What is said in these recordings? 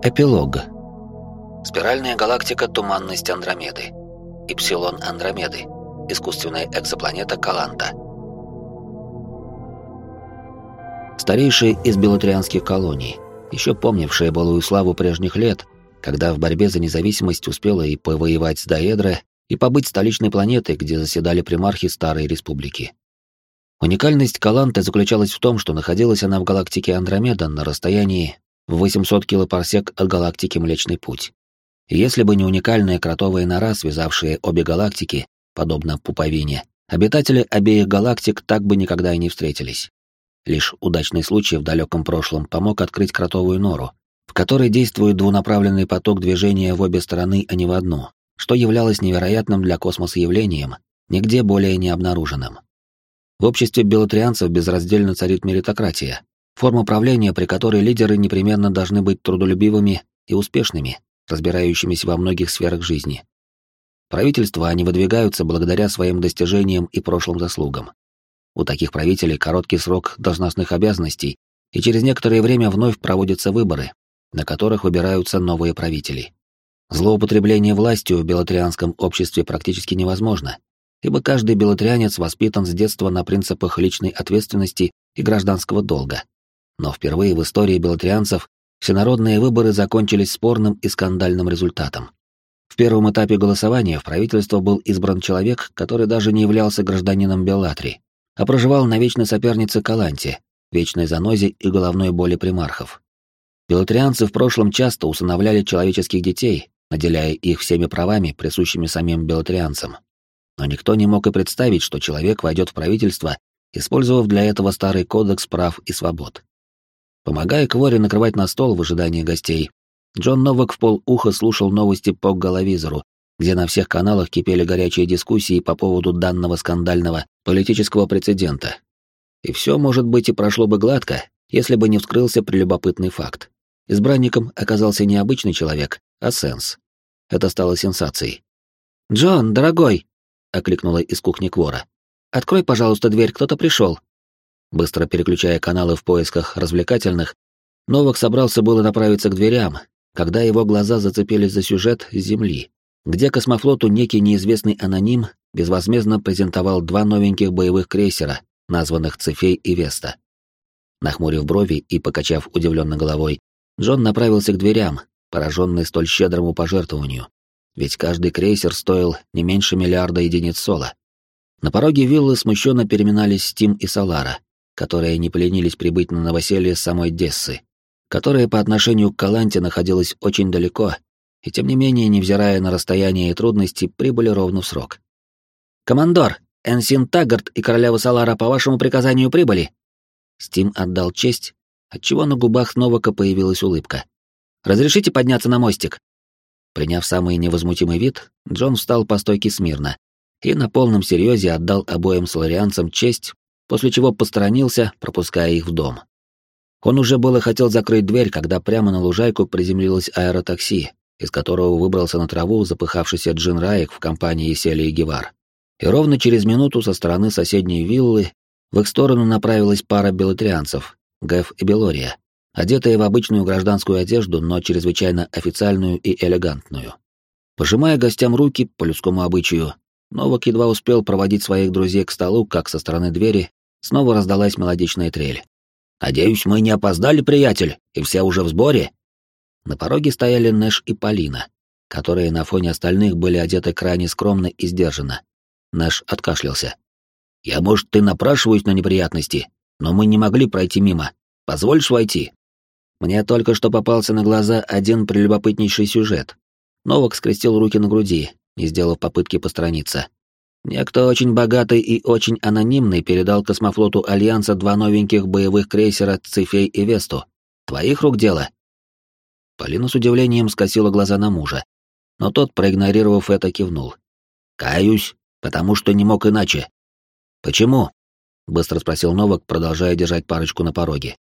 Эпилог. Спиральная галактика Туманность Андромеды. Ипсилон Андромеды. Искусственная экзопланета Каланта. Старейшие из белотрианских колоний, еще помнившие былую славу прежних лет, когда в борьбе за независимость успела и повоевать с Даэдро, и побыть столичной планетой, где заседали примархи Старой Республики. Уникальность Каланты заключалась в том, что находилась она в галактике Андромеда на расстоянии в 800 килопарсек от галактики Млечный Путь. если бы не уникальная кротовая нора, связавшая обе галактики, подобно пуповине, обитатели обеих галактик так бы никогда и не встретились. Лишь удачный случай в далеком прошлом помог открыть кротовую нору, в которой действует двунаправленный поток движения в обе стороны, а не в одну, что являлось невероятным для космоса явлением, нигде более не обнаруженным. В обществе белотрианцев безраздельно царит меритократия, Форма правления, при которой лидеры непременно должны быть трудолюбивыми и успешными, разбирающимися во многих сферах жизни. Правительства они выдвигаются благодаря своим достижениям и прошлым заслугам. У таких правителей короткий срок должностных обязанностей, и через некоторое время вновь проводятся выборы, на которых выбираются новые правители. Злоупотребление властью в белотрианском обществе практически невозможно, ибо каждый белотрианец воспитан с детства на принципах личной ответственности и гражданского долга. Но впервые в истории белотрианцев всенародные выборы закончились спорным и скандальным результатом. В первом этапе голосования в правительство был избран человек, который даже не являлся гражданином Беллатри, а проживал на вечной сопернице Каланте, вечной занозе и головной боли примархов. Белотрианцы в прошлом часто усыновляли человеческих детей, наделяя их всеми правами, присущими самим белотрианцам. Но никто не мог и представить, что человек войдет в правительство, использовав для этого старый кодекс прав и свобод. Помогая Кворе накрывать на стол в ожидании гостей, Джон Новак в полуха слушал новости по головизору, где на всех каналах кипели горячие дискуссии по поводу данного скандального политического прецедента. И все, может быть, и прошло бы гладко, если бы не вскрылся прелюбопытный факт. Избранником оказался не обычный человек, а Сенс. Это стало сенсацией. «Джон, дорогой!» — окликнула из кухни Квора. «Открой, пожалуйста, дверь, кто-то пришел». Быстро переключая каналы в поисках развлекательных, Новак собрался было направиться к дверям, когда его глаза зацепились за сюжет Земли, где космофлоту некий неизвестный аноним безвозмездно презентовал два новеньких боевых крейсера, названных Цефей и Веста. Нахмурив брови и покачав удивленно головой, Джон направился к дверям, пораженный столь щедрому пожертвованию. Ведь каждый крейсер стоил не меньше миллиарда единиц сола. На пороге виллы смущенно переминались Стим и Салара, которые не поленились прибыть на новоселье самой Дессы, которая по отношению к Каланте находилась очень далеко, и тем не менее, невзирая на расстояние и трудности, прибыли ровно в срок. «Командор, Энсин Таггарт и королева Салара по вашему приказанию прибыли!» Стим отдал честь, отчего на губах Новака появилась улыбка. «Разрешите подняться на мостик?» Приняв самый невозмутимый вид, Джон встал по стойке смирно и на полном серьезе отдал обоим соларианцам честь после чего посторонился, пропуская их в дом. Он уже было хотел закрыть дверь, когда прямо на лужайку приземлилось аэротакси, из которого выбрался на траву запыхавшийся Джин Раек в компании Сели и Гевар. И ровно через минуту со стороны соседней виллы в их сторону направилась пара белотрианцев, Гэв и Белория, одетые в обычную гражданскую одежду, но чрезвычайно официальную и элегантную. Пожимая гостям руки по людскому обычаю, Новак едва успел проводить своих друзей к столу, как со стороны двери Снова раздалась мелодичная трель. «Надеюсь, мы не опоздали, приятель, и все уже в сборе?» На пороге стояли Нэш и Полина, которые на фоне остальных были одеты крайне скромно и сдержанно. Нэш откашлялся. «Я, может, ты напрашиваюсь на неприятности, но мы не могли пройти мимо. Позвольишь войти?» Мне только что попался на глаза один прелюбопытнейший сюжет. Новак скрестил руки на груди, не сделав попытки посторониться. Некто очень богатый и очень анонимный передал космофлоту Альянса два новеньких боевых крейсера «Цифей» и «Весту». Твоих рук дело?» Полина с удивлением скосила глаза на мужа, но тот, проигнорировав это, кивнул. «Каюсь, потому что не мог иначе». «Почему?» — быстро спросил Новак, продолжая держать парочку на пороге.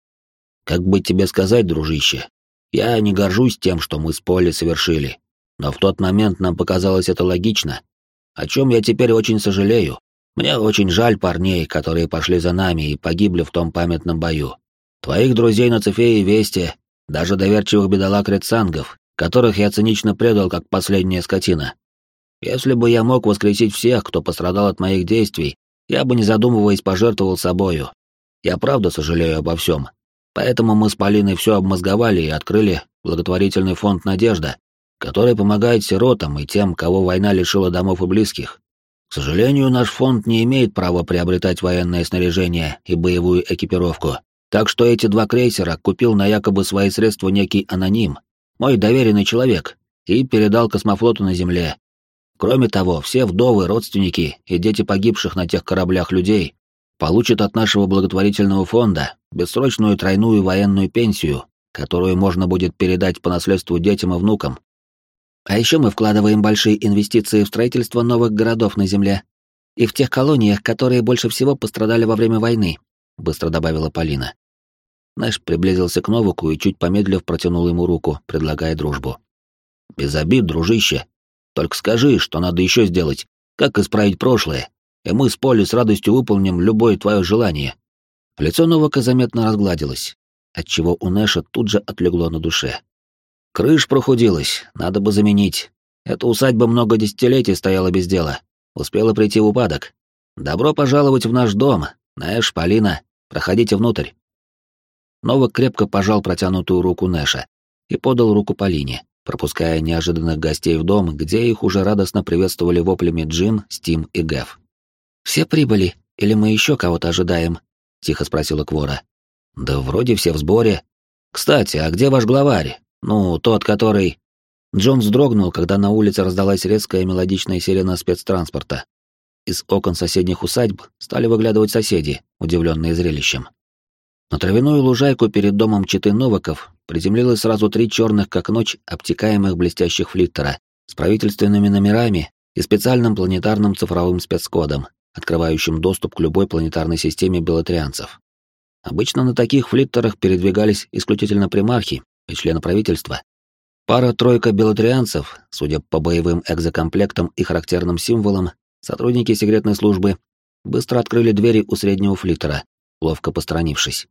«Как бы тебе сказать, дружище, я не горжусь тем, что мы с Полли совершили, но в тот момент нам показалось это логично, о чем я теперь очень сожалею. Мне очень жаль парней, которые пошли за нами и погибли в том памятном бою. Твоих друзей на Цефее и Весте даже доверчивых бедолаг редсангов, которых я цинично предал как последняя скотина. Если бы я мог воскресить всех, кто пострадал от моих действий, я бы, не задумываясь, пожертвовал собою. Я правда сожалею обо всем. Поэтому мы с Полиной все обмозговали и открыли благотворительный фонд «Надежда», который помогает сиротам и тем, кого война лишила домов и близких. К сожалению, наш фонд не имеет права приобретать военное снаряжение и боевую экипировку, так что эти два крейсера купил на якобы свои средства некий аноним, мой доверенный человек, и передал космофлоту на Земле. Кроме того, все вдовы, родственники и дети погибших на тех кораблях людей получат от нашего благотворительного фонда бессрочную тройную военную пенсию, которую можно будет передать по наследству детям и внукам. А еще мы вкладываем большие инвестиции в строительство новых городов на Земле и в тех колониях, которые больше всего пострадали во время войны, быстро добавила Полина. Нэш приблизился к Новаку и чуть помедлив протянул ему руку, предлагая дружбу. Без обид, дружище. Только скажи, что надо еще сделать, как исправить прошлое, и мы с Полей с радостью выполним любое твое желание. Лицо Новака заметно разгладилось, отчего у Нэша тут же отлегло на душе. Крыш прохудилась, надо бы заменить. Эта усадьба много десятилетий стояла без дела. Успела прийти в упадок. Добро пожаловать в наш дом. Нэш, Полина, проходите внутрь. Новак крепко пожал протянутую руку Нэша и подал руку Полине, пропуская неожиданных гостей в дом, где их уже радостно приветствовали воплями Джин, Стим и Гэв. «Все прибыли, или мы еще кого-то ожидаем?» — тихо спросила Квора. «Да вроде все в сборе. Кстати, а где ваш главарь? Ну, тот, который... Джон вздрогнул, когда на улице раздалась резкая мелодичная сирена спецтранспорта. Из окон соседних усадьб стали выглядывать соседи, удивленные зрелищем. На травяную лужайку перед домом Читы Новаков приземлилось сразу три черных как ночь обтекаемых блестящих флиттера с правительственными номерами и специальным планетарным цифровым спецкодом, открывающим доступ к любой планетарной системе белотрианцев. Обычно на таких флиттерах передвигались исключительно примархи и члены правительства. Пара-тройка белотрианцев, судя по боевым экзокомплектам и характерным символам, сотрудники секретной службы быстро открыли двери у среднего флиттера, ловко посторонившись.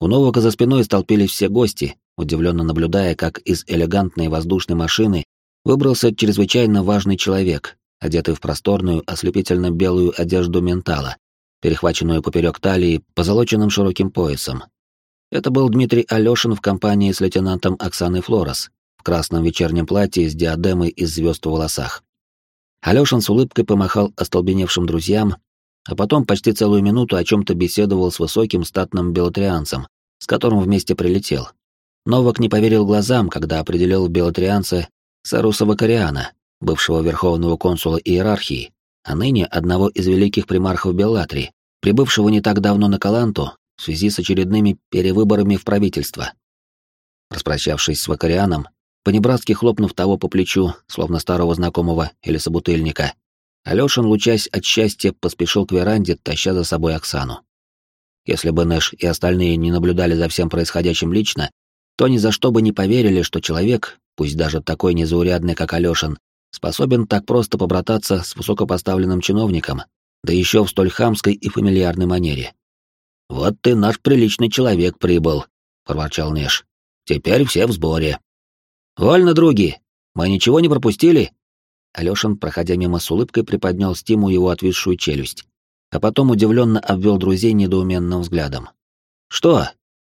У Новака за спиной столпились все гости, удивленно наблюдая, как из элегантной воздушной машины выбрался чрезвычайно важный человек, одетый в просторную, ослепительно-белую одежду ментала, перехваченную поперек талии позолоченным широким поясом, это был Дмитрий Алешин в компании с лейтенантом Оксаной Флорес в красном вечернем платье с диадемой из звезд в волосах. Алешин с улыбкой помахал остолбеневшим друзьям, а потом почти целую минуту о чем-то беседовал с высоким статным белотрианцем, с которым вместе прилетел. Новак не поверил глазам, когда определил белотрианца Саруса Вакариана, бывшего верховного консула иерархии, а ныне одного из великих примархов Беллатри, прибывшего не так давно на Каланту в связи с очередными перевыборами в правительство. Распрощавшись с Вакарианом, понебратски хлопнув того по плечу, словно старого знакомого или собутыльника, Алёшин, лучась от счастья, поспешил к веранде, таща за собой Оксану. Если бы Нэш и остальные не наблюдали за всем происходящим лично, то ни за что бы не поверили, что человек, пусть даже такой незаурядный, как Алёшин, способен так просто побрататься с высокопоставленным чиновником, да еще в столь хамской и фамильярной манере. «Вот ты наш приличный человек прибыл», — проворчал Неш. «Теперь все в сборе». «Вольно, други! Мы ничего не пропустили?» Алёшин, проходя мимо с улыбкой, приподнял Стиму его отвисшую челюсть, а потом удивленно обвел друзей недоуменным взглядом. «Что?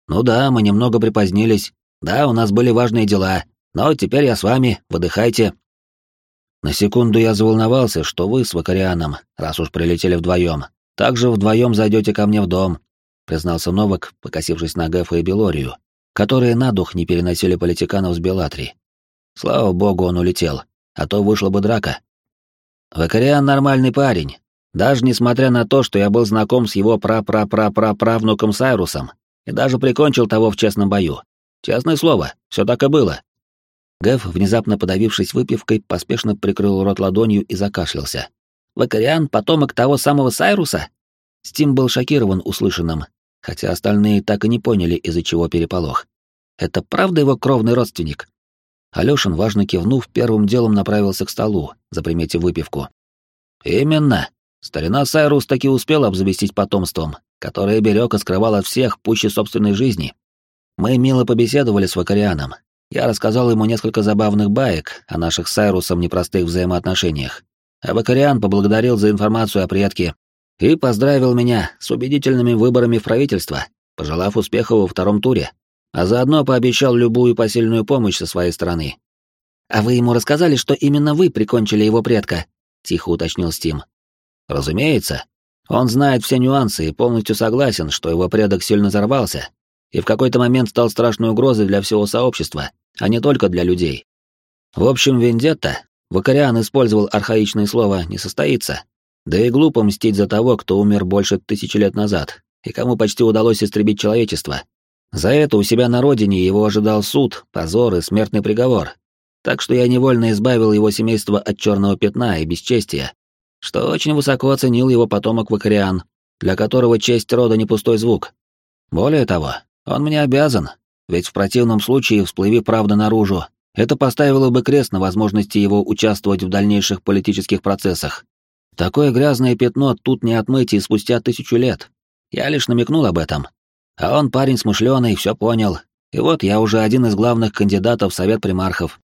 Ну да, мы немного припозднились. Да, у нас были важные дела, но теперь я с вами, выдыхайте». На секунду я заволновался, что вы с Вакарианом, раз уж прилетели вдвоем, также вдвоем зайдете ко мне в дом, признался Новак, покосившись на Гэфа и Белорию, которые на дух не переносили политиканов с Белатри. Слава богу, он улетел, а то вышла бы драка. Вакариан нормальный парень, даже несмотря на то, что я был знаком с его пра-пра-пра-пра-правнуком Сайрусом и даже прикончил того в честном бою. Честное слово, все так и было. Гэф, внезапно подавившись выпивкой, поспешно прикрыл рот ладонью и закашлялся. «Вакариан — потомок того самого Сайруса?» Стим был шокирован услышанным хотя остальные так и не поняли, из-за чего переполох. Это правда его кровный родственник? Алёшин, важно кивнув, первым делом направился к столу, заприметив выпивку. «Именно. Старина Сайрус таки успел обзавестись потомством, которое берег и скрывал от всех пуще собственной жизни. Мы мило побеседовали с Вакарианом. Я рассказал ему несколько забавных баек о наших с Сайрусом непростых взаимоотношениях. А Вакариан поблагодарил за информацию о предке и поздравил меня с убедительными выборами в правительство, пожелав успеха во втором туре, а заодно пообещал любую посильную помощь со своей стороны. «А вы ему рассказали, что именно вы прикончили его предка?» — тихо уточнил Стим. «Разумеется. Он знает все нюансы и полностью согласен, что его предок сильно взорвался и в какой-то момент стал страшной угрозой для всего сообщества, а не только для людей. В общем, вендетта, Вакариан использовал архаичное слово, не состоится. Да и глупо мстить за того, кто умер больше тысячи лет назад, и кому почти удалось истребить человечество. За это у себя на родине его ожидал суд, позор и смертный приговор. Так что я невольно избавил его семейство от черного пятна и бесчестия, что очень высоко оценил его потомок Вакариан, для которого честь рода не пустой звук. Более того, он мне обязан, ведь в противном случае, всплыви правда наружу, это поставило бы крест на возможности его участвовать в дальнейших политических процессах. Такое грязное пятно тут не отмыть и спустя тысячу лет. Я лишь намекнул об этом. А он парень смышленый, все понял. И вот я уже один из главных кандидатов в совет примархов.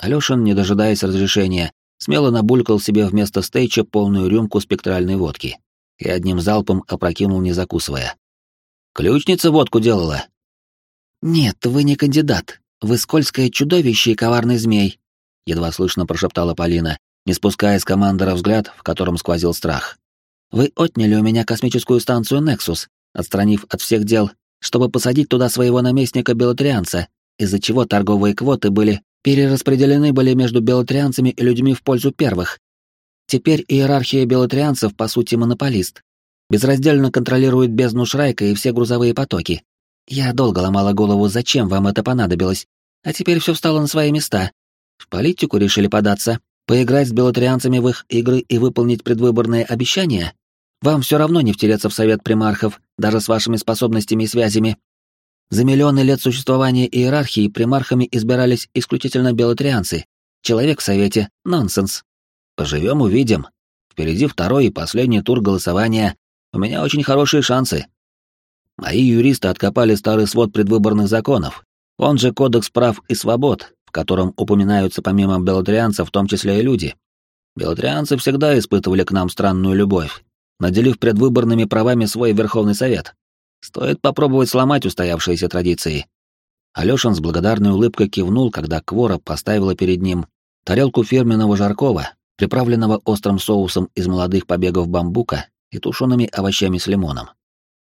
Алёшин, не дожидаясь разрешения, смело набулькал себе вместо стейча полную рюмку спектральной водки и одним залпом опрокинул, не закусывая. «Ключница водку делала?» «Нет, вы не кандидат. Вы скользкое чудовище и коварный змей», — едва слышно прошептала Полина, не спуская с командора взгляд, в котором сквозил страх. «Вы отняли у меня космическую станцию «Нексус», отстранив от всех дел, чтобы посадить туда своего наместника Белотрианца, из-за чего торговые квоты были перераспределены были между белотрианцами и людьми в пользу первых. Теперь иерархия белотрианцев, по сути, монополист. Безраздельно контролирует бездну Шрайка и все грузовые потоки. Я долго ломала голову, зачем вам это понадобилось. А теперь все встало на свои места. В политику решили податься, поиграть с белотрианцами в их игры и выполнить предвыборные обещания? Вам все равно не втереться в совет примархов, даже с вашими способностями и связями. За миллионы лет существования иерархии примархами избирались исключительно белотрианцы. Человек в совете — нонсенс. Поживем — увидим. Впереди второй и последний тур голосования. У меня очень хорошие шансы. Мои юристы откопали старый свод предвыборных законов, он же Кодекс прав и свобод, в котором упоминаются помимо белотрианцев в том числе и люди. Белотрианцы всегда испытывали к нам странную любовь, наделив предвыборными правами свой Верховный Совет. Стоит попробовать сломать устоявшиеся традиции. Алёшин с благодарной улыбкой кивнул, когда Квора поставила перед ним тарелку фирменного жаркого, приправленного острым соусом из молодых побегов бамбука и тушеными овощами с лимоном.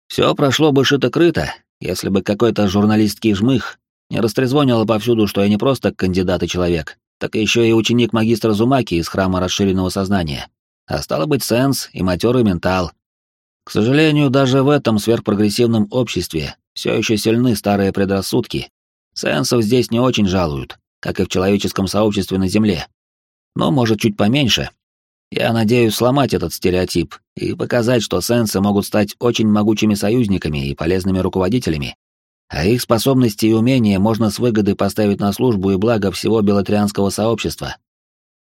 Все прошло бы шито-крыто, если бы какой-то журналистский жмых не растрезвонил повсюду, что я не просто кандидат и человек, так еще и ученик магистра Зумаки из храма расширенного сознания, а стало быть сенс и матерый ментал. К сожалению, даже в этом сверхпрогрессивном обществе все еще сильны старые предрассудки. Сенсов здесь не очень жалуют, как и в человеческом сообществе на Земле. Но, может, чуть поменьше, я надеюсь сломать этот стереотип и показать, что сенсы могут стать очень могучими союзниками и полезными руководителями, а их способности и умения можно с выгодой поставить на службу и благо всего белотрианского сообщества.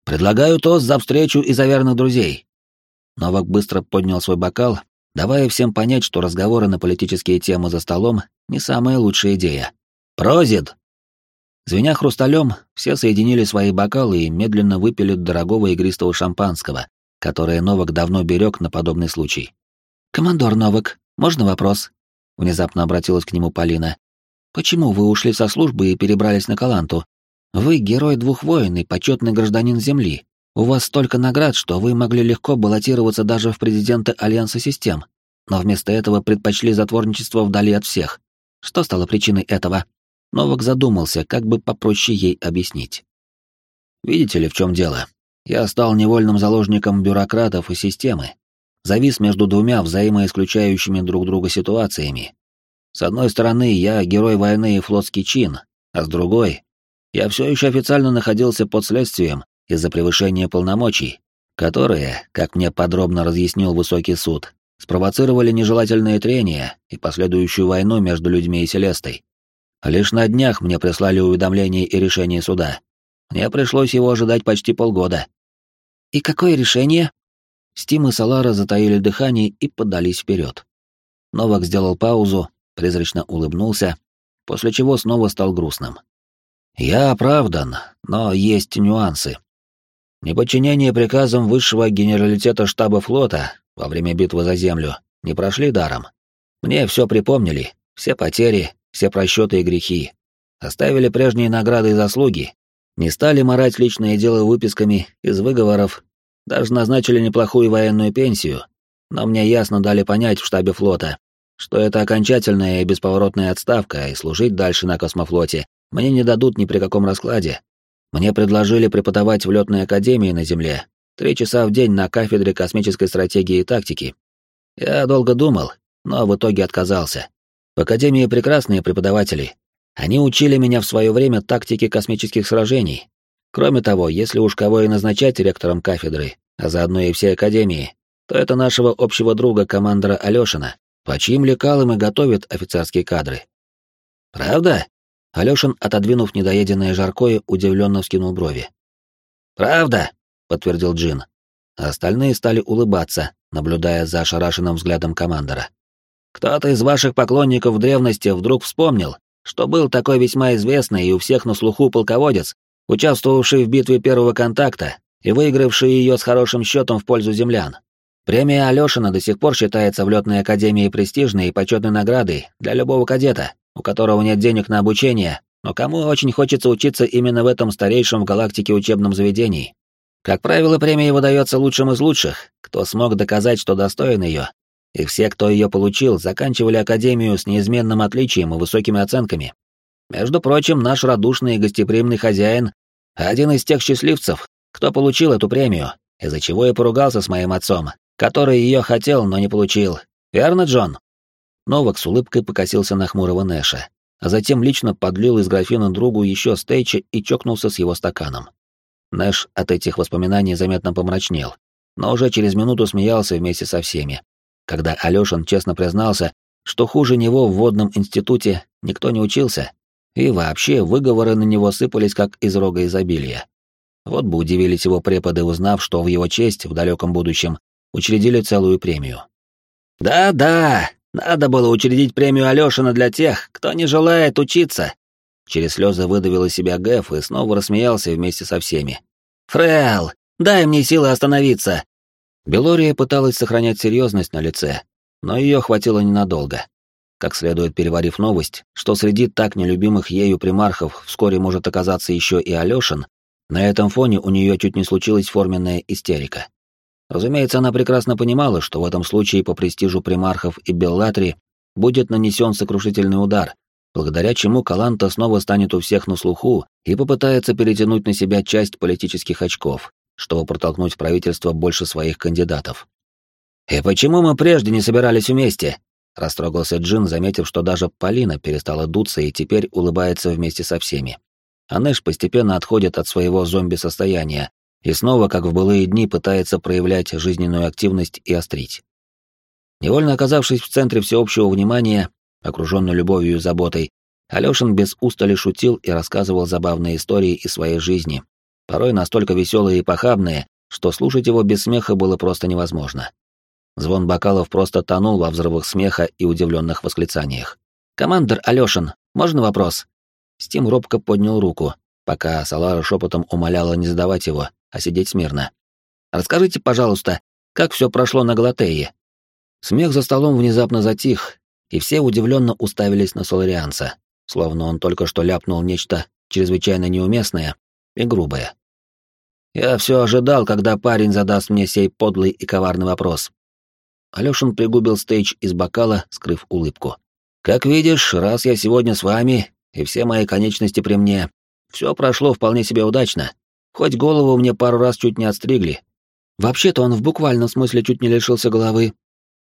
Предлагаю тост за встречу и за верных друзей. Новак быстро поднял свой бокал, давая всем понять, что разговоры на политические темы за столом не самая лучшая идея. Прозид! Звеня хрусталем, все соединили свои бокалы и медленно выпили дорогого игристого шампанского, которое Новак давно берег на подобный случай. «Командор Новак, можно вопрос?» — внезапно обратилась к нему Полина. «Почему вы ушли со службы и перебрались на Каланту? Вы герой двух войн и почетный гражданин Земли. У вас столько наград, что вы могли легко баллотироваться даже в президенты Альянса систем, но вместо этого предпочли затворничество вдали от всех. Что стало причиной этого?» Новак задумался, как бы попроще ей объяснить. «Видите ли, в чем дело? Я стал невольным заложником бюрократов и системы, завис между двумя взаимоисключающими друг друга ситуациями. С одной стороны, я герой войны и флотский чин, а с другой, я все еще официально находился под следствием из-за превышения полномочий, которые, как мне подробно разъяснил высокий суд, спровоцировали нежелательные трения и последующую войну между людьми и Селестой. Лишь на днях мне прислали уведомление и решение суда. Мне пришлось его ожидать почти полгода. «И какое решение?» Стим и Салара затаили дыхание и подались вперед. Новак сделал паузу, призрачно улыбнулся, после чего снова стал грустным. «Я оправдан, но есть нюансы. Неподчинение приказам высшего генералитета штаба флота во время битвы за Землю не прошли даром. Мне все припомнили, все потери, все просчеты и грехи. Оставили прежние награды и заслуги, не стали морать личное дело выписками из выговоров, даже назначили неплохую военную пенсию, но мне ясно дали понять в штабе флота, что это окончательная и бесповоротная отставка, и служить дальше на космофлоте мне не дадут ни при каком раскладе. Мне предложили преподавать в летной академии на Земле, три часа в день на кафедре космической стратегии и тактики. Я долго думал, но в итоге отказался. В академии прекрасные преподаватели. Они учили меня в свое время тактике космических сражений. Кроме того, если уж кого и назначать ректором кафедры, а заодно и всей академии, то это нашего общего друга, командора Алешина, по чьим лекалам и готовят офицерские кадры. Правда? Алешин, отодвинув недоеденное жаркое, удивленно вскинул брови. Правда, подтвердил Джин. А остальные стали улыбаться, наблюдая за ошарашенным взглядом командора. Кто-то из ваших поклонников древности вдруг вспомнил, что был такой весьма известный и у всех на слуху полководец, участвовавший в битве первого контакта и выигравший ее с хорошим счетом в пользу землян. Премия Алешина до сих пор считается в летной академии престижной и почетной наградой для любого кадета, у которого нет денег на обучение, но кому очень хочется учиться именно в этом старейшем в галактике учебном заведении. Как правило, премия выдается лучшим из лучших, кто смог доказать, что достоин ее. И все, кто ее получил, заканчивали академию с неизменным отличием и высокими оценками. Между прочим, наш радушный и гостеприимный хозяин — один из тех счастливцев, кто получил эту премию, из-за чего я поругался с моим отцом, который ее хотел, но не получил. Верно, Джон?» Новак с улыбкой покосился на хмурого Нэша, а затем лично подлил из графина другу еще стейча и чокнулся с его стаканом. Нэш от этих воспоминаний заметно помрачнел, но уже через минуту смеялся вместе со всеми, когда Алёшин честно признался, что хуже него в водном институте никто не учился, и вообще выговоры на него сыпались как из рога изобилия. Вот бы удивились его преподы, узнав, что в его честь в далеком будущем учредили целую премию. «Да-да, надо было учредить премию Алёшина для тех, кто не желает учиться!» Через слезы выдавил из себя Гэф и снова рассмеялся вместе со всеми. «Фрэл, дай мне силы остановиться!» Белория пыталась сохранять серьезность на лице, но ее хватило ненадолго. Как следует переварив новость, что среди так нелюбимых ею примархов вскоре может оказаться еще и Алёшин, на этом фоне у нее чуть не случилась форменная истерика. Разумеется, она прекрасно понимала, что в этом случае по престижу примархов и Беллатри будет нанесен сокрушительный удар, благодаря чему Каланта снова станет у всех на слуху и попытается перетянуть на себя часть политических очков, чтобы протолкнуть в правительство больше своих кандидатов. «И почему мы прежде не собирались вместе?» — растрогался Джин, заметив, что даже Полина перестала дуться и теперь улыбается вместе со всеми. А постепенно отходит от своего зомби-состояния, и снова, как в былые дни, пытается проявлять жизненную активность и острить. Невольно оказавшись в центре всеобщего внимания, окруженный любовью и заботой, Алёшин без устали шутил и рассказывал забавные истории из своей жизни, порой настолько веселые и похабные, что слушать его без смеха было просто невозможно. Звон бокалов просто тонул во взрывах смеха и удивленных восклицаниях. «Командор Алёшин, можно вопрос?» Стим робко поднял руку, пока Салара шепотом умоляла не задавать его, а сидеть смирно. «Расскажите, пожалуйста, как все прошло на Галатее?» Смех за столом внезапно затих, и все удивленно уставились на Соларианца, словно он только что ляпнул нечто чрезвычайно неуместное и грубое. «Я все ожидал, когда парень задаст мне сей подлый и коварный вопрос». Алёшин пригубил стейдж из бокала, скрыв улыбку. «Как видишь, раз я сегодня с вами, и все мои конечности при мне, все прошло вполне себе удачно. Хоть голову мне пару раз чуть не отстригли. Вообще-то он в буквальном смысле чуть не лишился головы.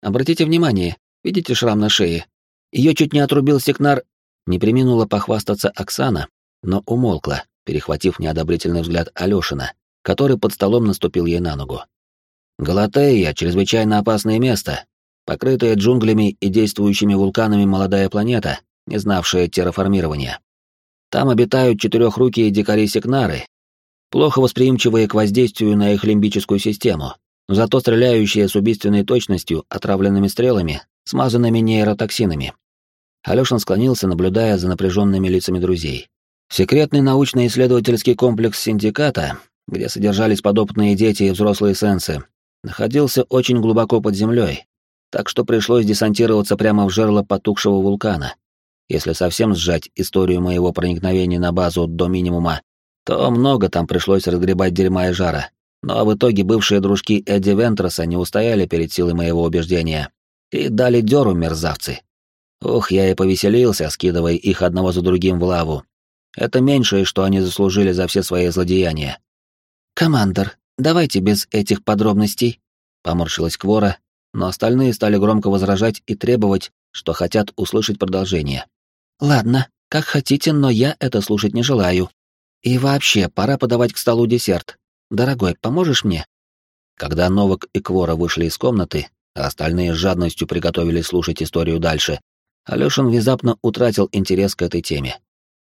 Обратите внимание, видите шрам на шее? Ее чуть не отрубил секнар. Не приминула похвастаться Оксана, но умолкла, перехватив неодобрительный взгляд Алёшина, который под столом наступил ей на ногу. Галатея — чрезвычайно опасное место, покрытая джунглями и действующими вулканами молодая планета, не знавшая терраформирования. Там обитают четырехрукие дикари-секнары, плохо восприимчивые к воздействию на их лимбическую систему, зато стреляющие с убийственной точностью отравленными стрелами, смазанными нейротоксинами. Алёшин склонился, наблюдая за напряженными лицами друзей. Секретный научно-исследовательский комплекс синдиката, где содержались подопытные дети и взрослые сенсы, находился очень глубоко под землей, так что пришлось десантироваться прямо в жерло потухшего вулкана. Если совсем сжать историю моего проникновения на базу до минимума, то много там пришлось разгребать дерьма и жара. Но в итоге бывшие дружки Эдди Вентроса не устояли перед силой моего убеждения и дали дёру мерзавцы. Ух, я и повеселился, скидывая их одного за другим в лаву. Это меньшее, что они заслужили за все свои злодеяния. «Командор, давайте без этих подробностей», — поморщилась Квора, но остальные стали громко возражать и требовать, что хотят услышать продолжение. «Ладно, как хотите, но я это слушать не желаю. И вообще, пора подавать к столу десерт. Дорогой, поможешь мне?» Когда Новак и Квора вышли из комнаты, а остальные с жадностью приготовились слушать историю дальше, Алёшин внезапно утратил интерес к этой теме.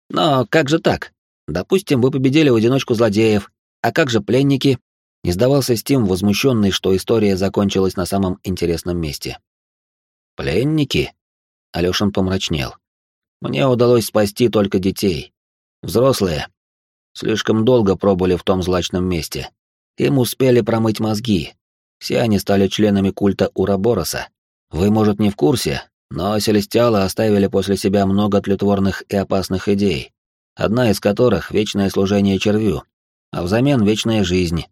«Но как же так? Допустим, вы победили в одиночку злодеев, а как же пленники?» Не сдавался Стим, возмущенный, что история закончилась на самом интересном месте. «Пленники?» Алёшин помрачнел. «Мне удалось спасти только детей. Взрослые. Слишком долго пробыли в том злачном месте. Им успели промыть мозги. Все они стали членами культа Урабороса. Вы, может, не в курсе, но селестиалы оставили после себя много тлетворных и опасных идей, одна из которых — вечное служение червю, а взамен — вечная жизнь.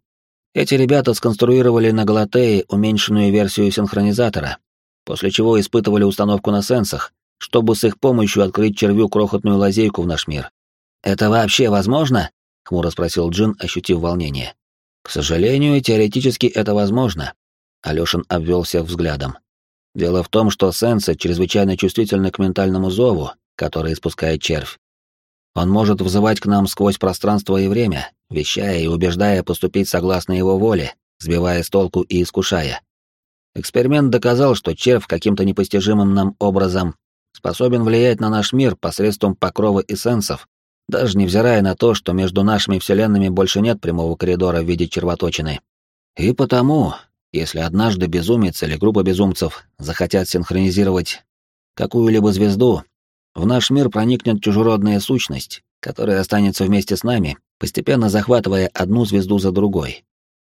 Эти ребята сконструировали на Галатее уменьшенную версию синхронизатора, после чего испытывали установку на сенсах, чтобы с их помощью открыть червю крохотную лазейку в наш мир. «Это вообще возможно?» — хмуро спросил Джин, ощутив волнение. «К сожалению, теоретически это возможно», — Алёшин обвел всех взглядом. Дело в том, что сенсы чрезвычайно чувствительны к ментальному зову, который испускает червь. Он может вызывать к нам сквозь пространство и время, вещая и убеждая поступить согласно его воле, сбивая с толку и искушая. Эксперимент доказал, что червь каким-то непостижимым нам образом способен влиять на наш мир посредством покрова и сенсов, даже невзирая на то, что между нашими вселенными больше нет прямого коридора в виде червоточины. И потому, если однажды безумец или группа безумцев захотят синхронизировать какую-либо звезду, в наш мир проникнет чужеродная сущность, которая останется вместе с нами, постепенно захватывая одну звезду за другой.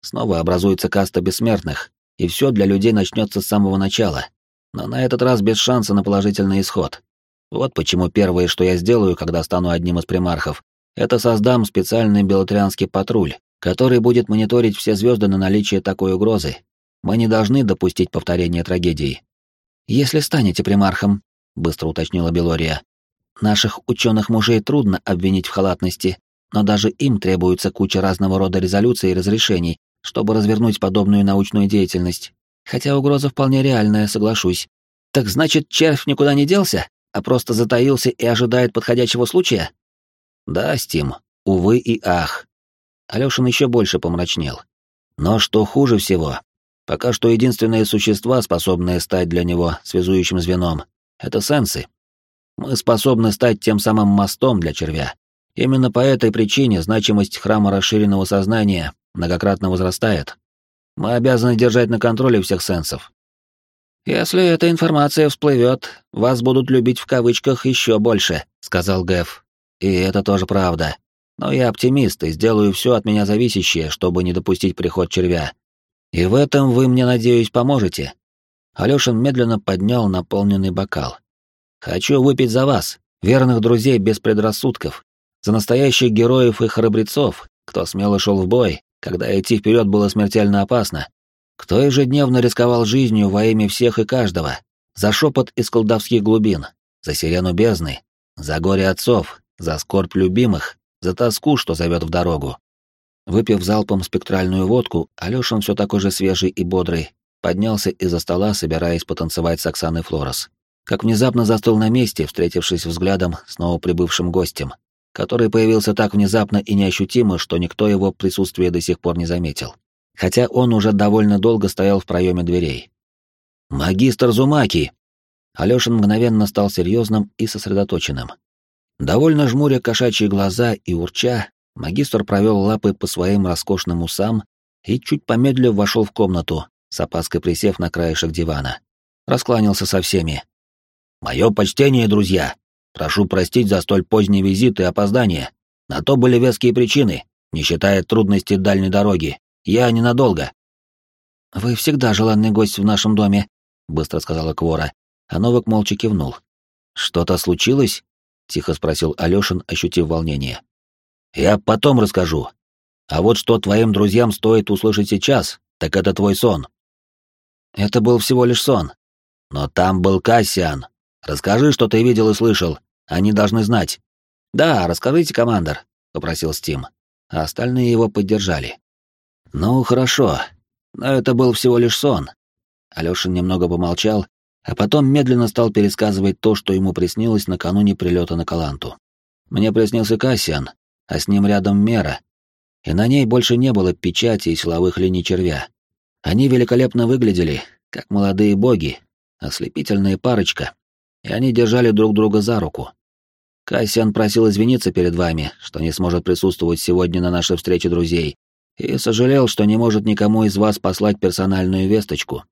Снова образуется каста бессмертных, и все для людей начнется с самого начала, но на этот раз без шанса на положительный исход. Вот почему первое, что я сделаю, когда стану одним из примархов, это создам специальный белотрианский патруль, который будет мониторить все звезды на наличие такой угрозы мы не должны допустить повторения трагедии. Если станете примархом, быстро уточнила Белория. Наших ученых мужей трудно обвинить в халатности, но даже им требуется куча разного рода резолюций и разрешений, чтобы развернуть подобную научную деятельность. Хотя угроза вполне реальная, соглашусь. Так значит, червь никуда не делся, а просто затаился и ожидает подходящего случая? Да, Стим, увы и ах. Алёшин еще больше помрачнел. Но что хуже всего, Пока что единственные существа, способные стать для него связующим звеном, это сенсы. Мы способны стать тем самым мостом для червя. Именно по этой причине значимость храма расширенного сознания многократно возрастает. Мы обязаны держать на контроле всех сенсов. «Если эта информация всплывет, вас будут любить в кавычках еще больше», — сказал Гэв. «И это тоже правда. Но я оптимист и сделаю все от меня зависящее, чтобы не допустить приход червя. И в этом вы мне, надеюсь, поможете. Алёшин медленно поднял наполненный бокал. Хочу выпить за вас, верных друзей без предрассудков, за настоящих героев и храбрецов, кто смело шел в бой, когда идти вперед было смертельно опасно, кто ежедневно рисковал жизнью во имя всех и каждого, за шепот из колдовских глубин, за сирену бездны, за горе отцов, за скорбь любимых, за тоску, что зовет в дорогу, Выпив залпом спектральную водку, Алёшин все такой же свежий и бодрый, поднялся из-за стола, собираясь потанцевать с Оксаной Флорес. Как внезапно застыл на месте, встретившись взглядом с новоприбывшим гостем, который появился так внезапно и неощутимо, что никто его присутствия до сих пор не заметил. Хотя он уже довольно долго стоял в проеме дверей. «Магистр Зумаки!» Алёшин мгновенно стал серьезным и сосредоточенным. Довольно жмуря кошачьи глаза и урча, Магистр провел лапы по своим роскошным усам и, чуть помедлив, вошел в комнату, с опаской присев на краешек дивана. Раскланялся со всеми. Мое почтение, друзья. Прошу простить за столь поздний визит и опоздание. На то были веские причины, не считая трудностей дальней дороги. Я ненадолго. Вы всегда желанный гость в нашем доме, быстро сказала Квора, а Новак молча кивнул. Что-то случилось? тихо спросил Алёшин, ощутив волнение. Я потом расскажу. А вот что твоим друзьям стоит услышать сейчас, так это твой сон. Это был всего лишь сон. Но там был Кассиан. Расскажи, что ты видел и слышал. Они должны знать. Да, расскажите, командор, попросил Стим. А остальные его поддержали. Ну, хорошо. Но это был всего лишь сон. Алёшин немного помолчал, а потом медленно стал пересказывать то, что ему приснилось накануне прилета на Каланту. Мне приснился Кассиан, а с ним рядом Мера, и на ней больше не было печати и силовых линий червя. Они великолепно выглядели, как молодые боги, ослепительная парочка, и они держали друг друга за руку. Кассиан просил извиниться перед вами, что не сможет присутствовать сегодня на нашей встрече друзей, и сожалел, что не может никому из вас послать персональную весточку.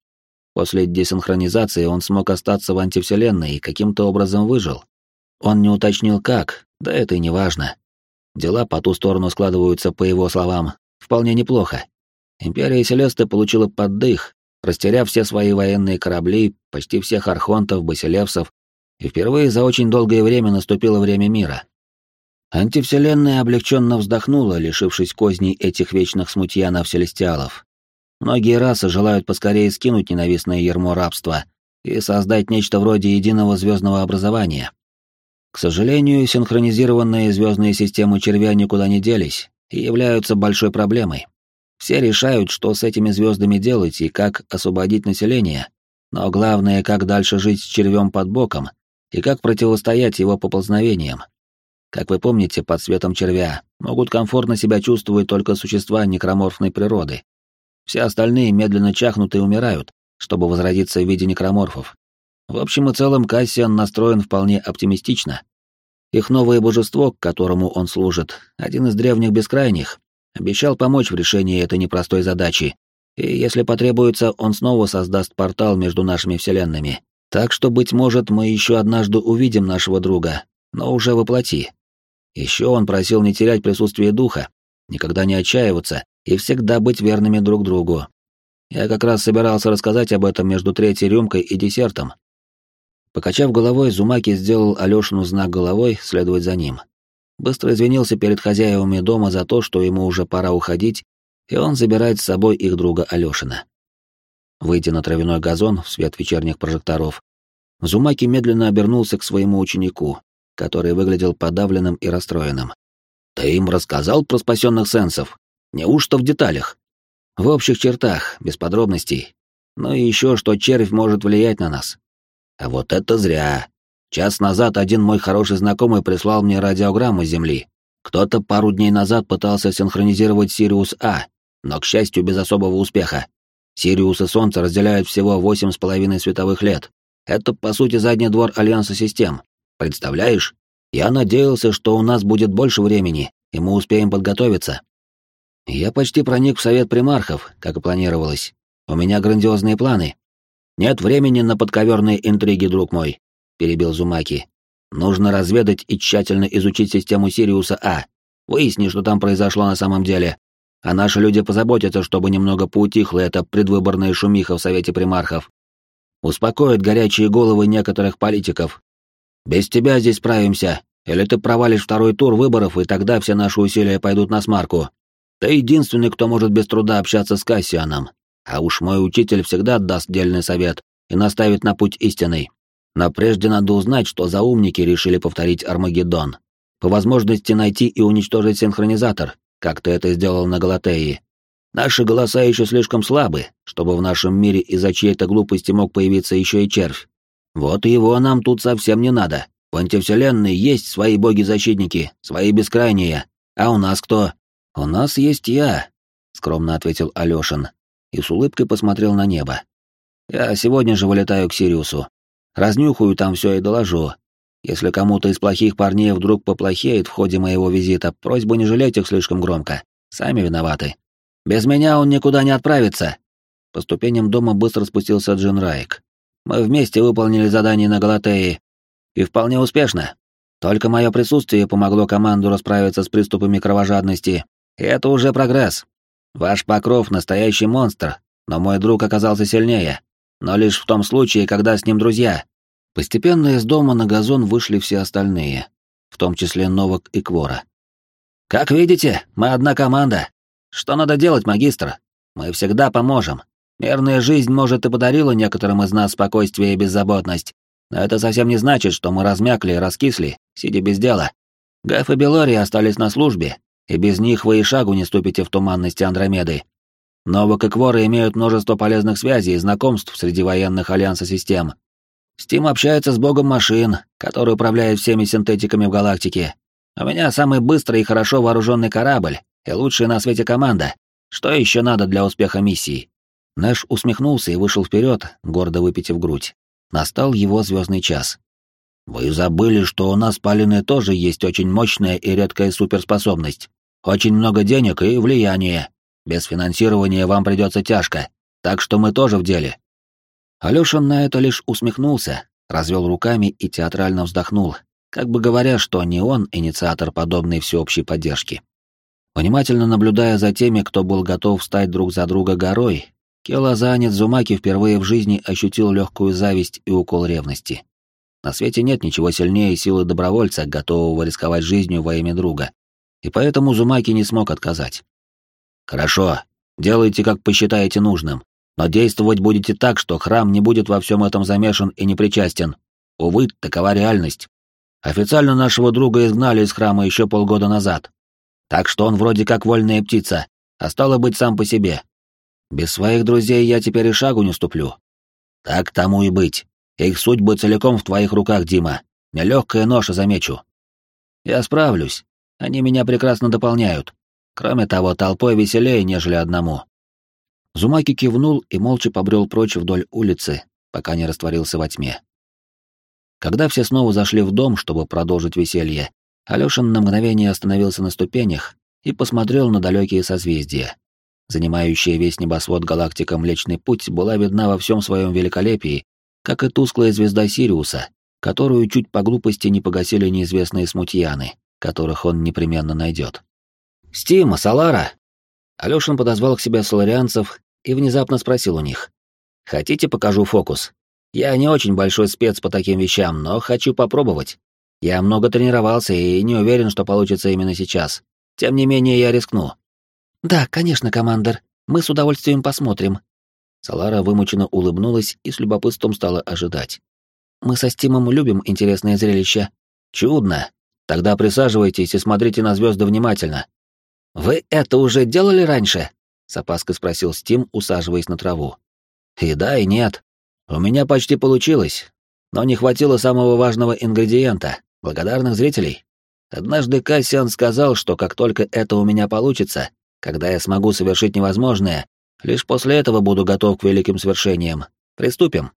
После десинхронизации он смог остаться в антивселенной и каким-то образом выжил. Он не уточнил как, да это и не важно. Дела по ту сторону складываются, по его словам, вполне неплохо. Империя Селесты получила поддых, растеряв все свои военные корабли, почти всех архонтов, басилевсов, и впервые за очень долгое время наступило время мира. Антивселенная облегченно вздохнула, лишившись козней этих вечных смутьянов-селестиалов. Многие расы желают поскорее скинуть ненавистное ермо рабства и создать нечто вроде единого звездного образования. К сожалению, синхронизированные звездные системы червя никуда не делись и являются большой проблемой. Все решают, что с этими звездами делать и как освободить население, но главное, как дальше жить с червем под боком и как противостоять его поползновениям. Как вы помните, под светом червя могут комфортно себя чувствовать только существа некроморфной природы. Все остальные медленно чахнут и умирают, чтобы возродиться в виде некроморфов. В общем и целом, Кассиан настроен вполне оптимистично. Их новое божество, к которому он служит, один из древних бескрайних, Обещал помочь в решении этой непростой задачи, и если потребуется, он снова создаст портал между нашими вселенными. Так что, быть может, мы еще однажды увидим нашего друга, но уже воплоти. Еще он просил не терять присутствие духа, никогда не отчаиваться и всегда быть верными друг другу. Я как раз собирался рассказать об этом между третьей рюмкой и десертом. Покачав головой, Зумаки сделал Алешину знак головой следовать за ним быстро извинился перед хозяевами дома за то, что ему уже пора уходить, и он забирает с собой их друга Алёшина. Выйдя на травяной газон в свет вечерних прожекторов, Зумаки медленно обернулся к своему ученику, который выглядел подавленным и расстроенным. «Ты им рассказал про спасенных сенсов? Неужто в деталях?» «В общих чертах, без подробностей. Но и еще, что червь может влиять на нас». «А вот это зря. Час назад один мой хороший знакомый прислал мне радиограмму Земли. Кто-то пару дней назад пытался синхронизировать Сириус А, но, к счастью, без особого успеха. Сириус и Солнце разделяют всего восемь с половиной световых лет. Это, по сути, задний двор Альянса систем. Представляешь? Я надеялся, что у нас будет больше времени, и мы успеем подготовиться. Я почти проник в совет примархов, как и планировалось. У меня грандиозные планы. Нет времени на подковерные интриги, друг мой. — перебил Зумаки. «Нужно разведать и тщательно изучить систему Сириуса А. Выясни, что там произошло на самом деле. А наши люди позаботятся, чтобы немного поутихла эта предвыборная шумиха в Совете Примархов. Успокоят горячие головы некоторых политиков. Без тебя здесь справимся, или ты провалишь второй тур выборов, и тогда все наши усилия пойдут на смарку. Ты единственный, кто может без труда общаться с Кассианом. А уж мой учитель всегда даст дельный совет и наставит на путь истинный. Но прежде надо узнать, что за умники решили повторить Армагеддон. По возможности найти и уничтожить синхронизатор, как ты это сделал на Галатеи. Наши голоса еще слишком слабы, чтобы в нашем мире из-за чьей-то глупости мог появиться еще и червь. Вот его нам тут совсем не надо. В антивселенной есть свои боги-защитники, свои бескрайние. А у нас кто? У нас есть я, скромно ответил Алешин и с улыбкой посмотрел на небо. Я сегодня же вылетаю к Сириусу. Разнюхаю там все и доложу. Если кому-то из плохих парней вдруг поплохеет в ходе моего визита, просьбу не жалеть их слишком громко. Сами виноваты. Без меня он никуда не отправится. По ступеням дома быстро спустился Джин Райк. Мы вместе выполнили задание на Галатее. И вполне успешно. Только мое присутствие помогло команду расправиться с приступами кровожадности. И это уже прогресс. Ваш Покров — настоящий монстр, но мой друг оказался сильнее. Но лишь в том случае, когда с ним друзья. Постепенно из дома на газон вышли все остальные, в том числе Новак и Квора. «Как видите, мы одна команда. Что надо делать, магистр? Мы всегда поможем. Мирная жизнь, может, и подарила некоторым из нас спокойствие и беззаботность, но это совсем не значит, что мы размякли и раскисли, сидя без дела. Гаф и Белори остались на службе, и без них вы и шагу не ступите в туманности Андромеды. Новак и Кворы имеют множество полезных связей и знакомств среди военных альянса систем. Стим общается с богом машин, который управляет всеми синтетиками в галактике. У меня самый быстрый и хорошо вооруженный корабль, и лучшая на свете команда. Что еще надо для успеха миссии? Нэш усмехнулся и вышел вперед, гордо выпитив грудь. Настал его звездный час. Вы забыли, что у нас Палины тоже есть очень мощная и редкая суперспособность. Очень много денег и влияния. Без финансирования вам придется тяжко, так что мы тоже в деле. Алёшин на это лишь усмехнулся, развел руками и театрально вздохнул, как бы говоря, что не он инициатор подобной всеобщей поддержки. Внимательно наблюдая за теми, кто был готов встать друг за друга горой, Келазанец Зумаки впервые в жизни ощутил легкую зависть и укол ревности. На свете нет ничего сильнее силы добровольца, готового рисковать жизнью во имя друга. И поэтому Зумаки не смог отказать. «Хорошо, делайте, как посчитаете нужным, но действовать будете так, что храм не будет во всем этом замешан и не причастен. Увы, такова реальность. Официально нашего друга изгнали из храма еще полгода назад. Так что он вроде как вольная птица, а стало быть сам по себе. Без своих друзей я теперь и шагу не ступлю. Так тому и быть. Их судьбы целиком в твоих руках, Дима. Нелегкая ноша, замечу. Я справлюсь. Они меня прекрасно дополняют. Кроме того, толпой веселее, нежели одному. Зумаки кивнул и молча побрел прочь вдоль улицы, пока не растворился во тьме. Когда все снова зашли в дом, чтобы продолжить веселье, Алёшин на мгновение остановился на ступенях и посмотрел на далекие созвездия. Занимающая весь небосвод галактика Млечный Путь была видна во всем своем великолепии, как и тусклая звезда Сириуса, которую чуть по глупости не погасили неизвестные смутьяны, которых он непременно найдет. «Стима, Салара!» Алёшин подозвал к себе соларианцев и внезапно спросил у них. «Хотите, покажу фокус? Я не очень большой спец по таким вещам, но хочу попробовать. Я много тренировался и не уверен, что получится именно сейчас. Тем не менее, я рискну. «Да, конечно, командор. Мы с удовольствием посмотрим». Салара вымученно улыбнулась и с любопытством стала ожидать. «Мы со Стимом любим интересное зрелище». «Чудно. Тогда присаживайтесь и смотрите на звезды внимательно». «Вы это уже делали раньше?» — с опаской спросил Стим, усаживаясь на траву. «И да, и нет. У меня почти получилось, но не хватило самого важного ингредиента — благодарных зрителей. Однажды Кассиан сказал, что как только это у меня получится, когда я смогу совершить невозможное, лишь после этого буду готов к великим свершениям. Приступим.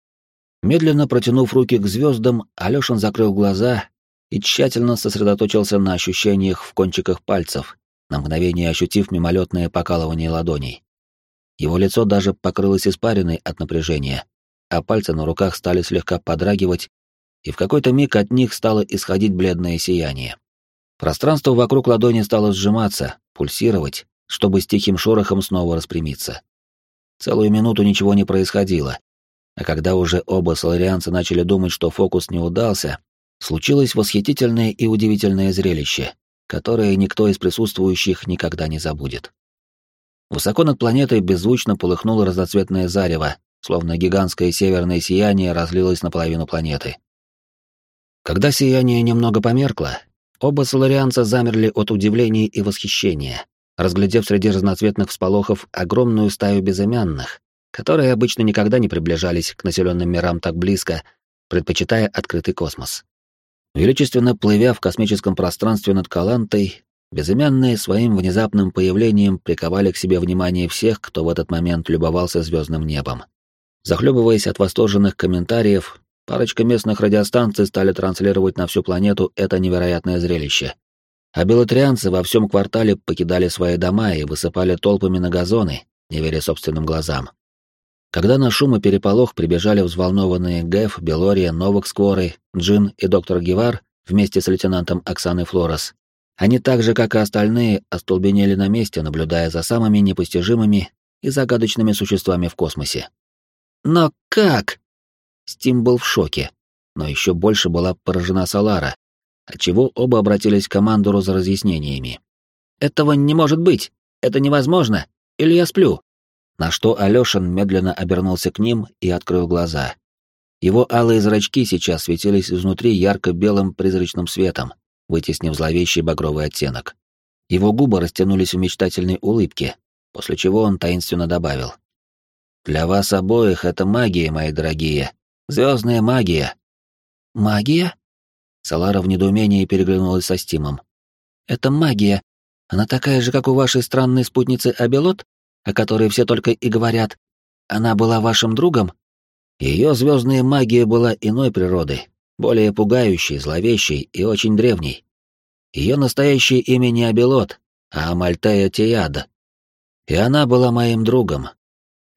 Медленно протянув руки к звездам, Алёшин закрыл глаза и тщательно сосредоточился на ощущениях в кончиках пальцев, на мгновение ощутив мимолетное покалывание ладоней. Его лицо даже покрылось испариной от напряжения, а пальцы на руках стали слегка подрагивать, и в какой-то миг от них стало исходить бледное сияние. Пространство вокруг ладони стало сжиматься, пульсировать, чтобы с тихим шорохом снова распрямиться. Целую минуту ничего не происходило, а когда уже оба соларианца начали думать, что фокус не удался, случилось восхитительное и удивительное зрелище, которое никто из присутствующих никогда не забудет. Высоко над планетой беззвучно полыхнуло разноцветное зарево, словно гигантское северное сияние разлилось на половину планеты. Когда сияние немного померкло, оба соларианца замерли от удивления и восхищения, разглядев среди разноцветных всполохов огромную стаю безымянных, которые обычно никогда не приближались к населенным мирам так близко, предпочитая открытый космос. Величественно плывя в космическом пространстве над Калантой, безымянные своим внезапным появлением приковали к себе внимание всех, кто в этот момент любовался звездным небом. Захлебываясь от восторженных комментариев, парочка местных радиостанций стали транслировать на всю планету это невероятное зрелище, а белотрианцы во всем квартале покидали свои дома и высыпали толпами на газоны, не веря собственным глазам. Когда на шум и переполох прибежали взволнованные Гэф, Белория, Новак Скворы, Джин и доктор Гевар вместе с лейтенантом Оксаной Флорес, они так же, как и остальные, остолбенели на месте, наблюдая за самыми непостижимыми и загадочными существами в космосе. «Но как?» Стим был в шоке, но еще больше была поражена Салара, отчего оба обратились к командору за разъяснениями. «Этого не может быть! Это невозможно! Или я сплю?» На что Алёшин медленно обернулся к ним и открыл глаза. Его алые зрачки сейчас светились изнутри ярко-белым призрачным светом, вытеснив зловещий багровый оттенок. Его губы растянулись в мечтательной улыбке, после чего он таинственно добавил. «Для вас обоих это магия, мои дорогие. Звездная магия». «Магия?» Салара в недоумении переглянулась со Стимом. «Это магия. Она такая же, как у вашей странной спутницы Абелот, о которой все только и говорят. Она была вашим другом?» Ее звездная магия была иной природы, более пугающей, зловещей и очень древней. Ее настоящее имя не Абелот, а Мальтея Тиада. И она была моим другом.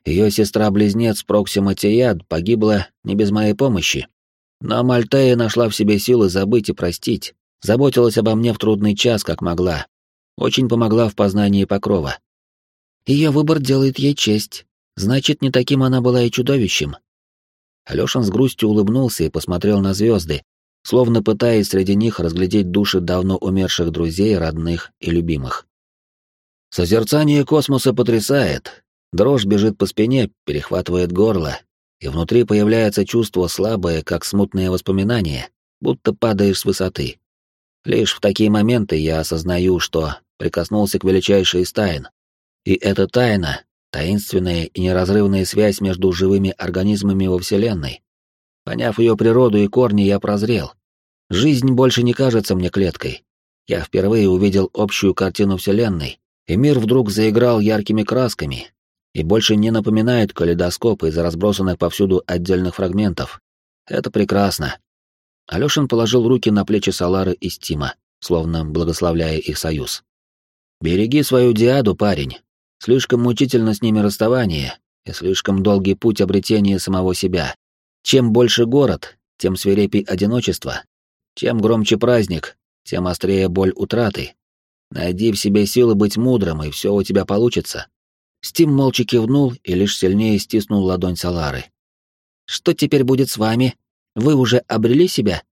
Ее сестра-близнец Проксима Тиад погибла не без моей помощи. Но Мальтея нашла в себе силы забыть и простить, заботилась обо мне в трудный час, как могла. Очень помогла в познании покрова. Ее выбор делает ей честь. Значит, не таким она была и чудовищем. Алёшин с грустью улыбнулся и посмотрел на звезды, словно пытаясь среди них разглядеть души давно умерших друзей, родных и любимых. Созерцание космоса потрясает. Дрожь бежит по спине, перехватывает горло, и внутри появляется чувство слабое, как смутные воспоминания, будто падаешь с высоты. Лишь в такие моменты я осознаю, что прикоснулся к величайшей из тайн. И эта тайна таинственная и неразрывная связь между живыми организмами во Вселенной. Поняв ее природу и корни, я прозрел. Жизнь больше не кажется мне клеткой. Я впервые увидел общую картину Вселенной, и мир вдруг заиграл яркими красками и больше не напоминает калейдоскоп из разбросанных повсюду отдельных фрагментов. Это прекрасно. Алёшин положил руки на плечи Салары и Стима, словно благословляя их союз. «Береги свою диаду, парень. Слишком мучительно с ними расставание и слишком долгий путь обретения самого себя. Чем больше город, тем свирепей одиночество. Чем громче праздник, тем острее боль утраты. Найди в себе силы быть мудрым, и все у тебя получится. Стим молча кивнул и лишь сильнее стиснул ладонь Салары. «Что теперь будет с вами? Вы уже обрели себя?»